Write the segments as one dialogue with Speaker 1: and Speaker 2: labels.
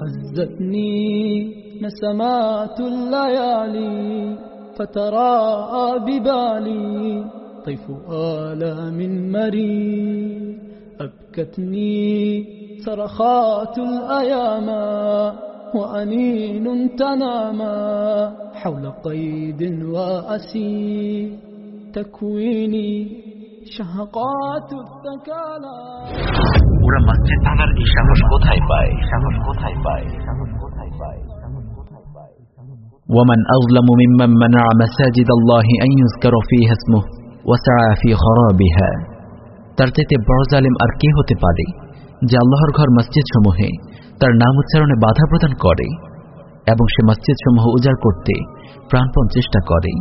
Speaker 1: هزتني نسمات الليالي فتراءى ببالي طيف آلام مرير أبكتني صرخات الأيام وأنين تناما حول قيد وأسير تكويني
Speaker 2: ওরা মসজিদ ভাঙার এই সাহস কোথায় পায় সাহস কোথায় পায় সাহস কোথায় পায় সাহস কোথায় পায়
Speaker 3: ومن أظلم ممن منع مساجد الله أن يذكر فيها اسمه وسعى في خرابها তার চাইতে বড় জালিম আর কে হতে পারে যে আল্লাহর ঘর মসজিদ সমূহে তার নাম উচ্চারণে বাধা প্রদান করে এবং সে মসজিদ সমূহ উজাড় করতে প্রাণপণ চেষ্টা করে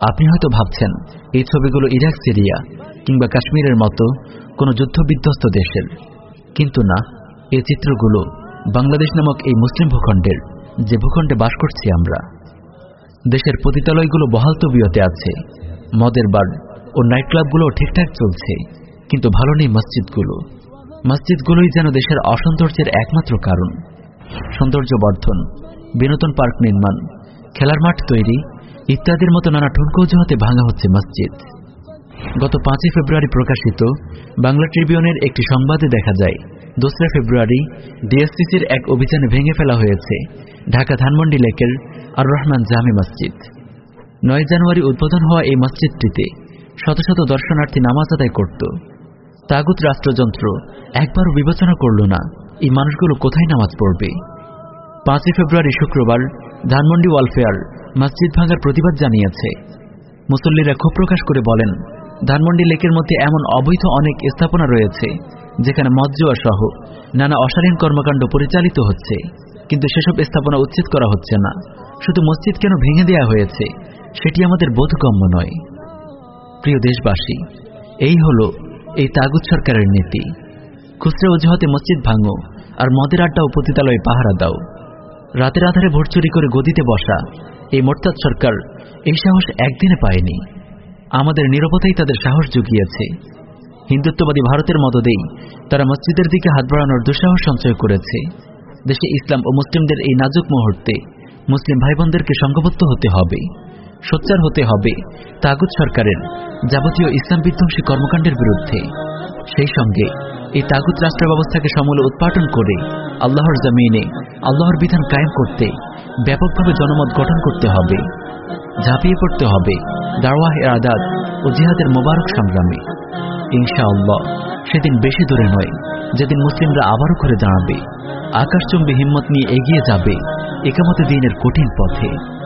Speaker 3: আপনি হয়তো ভাবছেন, এই ছবিগুলো ইরাক, সিরিয়া কিংবা কাশ্মীরের মতো কোনো যুদ্ধবিধ্বস্ত দেশের। কিন্তু না, এই চিত্রগুলো বাংলাদেশ নামক এই মুসলিম ভূখণ্ডের যে ভূখণ্ডে বাস করছি আমরা। দেশের পতিতালয়গুলো বহাল তবিয়তে আছে, মদের বার ও নাইট ক্লাবগুলো ঠিকঠাক চলছে, কিন্তু ভালো নেই মসজিদগুলো। মসজিদগুলোই যেন দেশের অসৌন্দর্যের একমাত্র কারণ। সৌন্দর্য বর্ধন বিনোদন পার্ক নির্মাণ, খেলার মাঠ তৈরি ইত্যাদির মতো নানা ঠুনকো অজুহাতে ভাঙা হচ্ছে মসজিদ। গত পাঁচই ফেব্রুয়ারি প্রকাশিত বাংলা ট্রিবিউনের একটি সংবাদে দেখা যায়, দোসরা ফেব্রুয়ারি ডিএসসিসির এক অভিযানে ভেঙে ফেলা হয়েছে ঢাকা ধানমন্ডি লেকের আর রহমান জামে মসজিদ। নয় জানুয়ারি উদ্বোধন হওয়া এই মসজিদটিতে শত শত দর্শনার্থী নামাজ আদায় করত। তাগুত রাষ্ট্রযন্ত্র একবারও বিবেচনা করল না, এই মানুষগুলো কোথায় নামাজ পড়বে? পাঁচই ফেব্রুয়ারি শুক্রবার ধানমন্ডি ওয়ালফেয়ার মসজিদ ভাঙার প্রতিবাদ জানিয়েছে। মুসল্লিরা ক্ষোভ প্রকাশ করে বলেন, ধানমন্ডি লেকের মধ্যে এমন অবৈধ অনেক স্থাপনা রয়েছে, যেখানে মজ্জুয়া সহ নানা অশালীন কর্মকাণ্ড পরিচালিত হচ্ছে, কিন্তু সেসব স্থাপনা উচ্ছেদ করা হচ্ছে না। শুধু মসজিদ কেন ভেঙে দেওয়া হয়েছে, সেটি আমাদের বোধগম্য নয়। প্রিয় দেশবাসী, এই হল এই তাগুদ সরকারের নীতি। খুচরা অজুহাতে মসজিদ ভাঙো আর মদের আড্ডা ও পতিতালয়ে পাহারা দাও। রাতের আধারে ভোট চুরি করে গদিতে বসা এই মোরতাদ সরকার এই সাহস একদিনে পায়নি। আমাদের নিরবতাই তাদের সাহস জুগিয়েছে। হিন্দুত্ববাদী ভারতের মদদেই তারা মসজিদের দিকে হাত বাড়ানোর দুঃসাহস সঞ্চয় করেছে। দেশে ইসলাম ও মুসলিমদের এই নাজুক মুহূর্তে মুসলিম ভাই বোনদেরকে সংঘবদ্ধ হতে হবে, সোচ্চার হতে হবে তাগুদ সরকারের যাবতীয় ইসলাম বিধ্বংসী কর্মকাণ্ডের বিরুদ্ধে। সেই সঙ্গে এই তাগুদ রাষ্ট্র ব্যবস্থাকে সমূলে উৎপাটন করে আল্লাহর জমিনে আল্লাহর বিধান কায়েম করতে, ব্যাপকভাবে জনমত গঠন করতে হবে, ঝাঁপিয়ে পড়তে হবে দাওয়াহ আদাদ ও জিহাদের মোবারক সংগ্রামে। ইনশাআল্লাহ, সেদিন বেশি দূরে নয়, যেদিন মুসলিমরা আবারও করে দাঁড়াবে, আকাশচম্বী হিম্মত নিয়ে এগিয়ে যাবে, একামতে দিনের কঠিন পথে।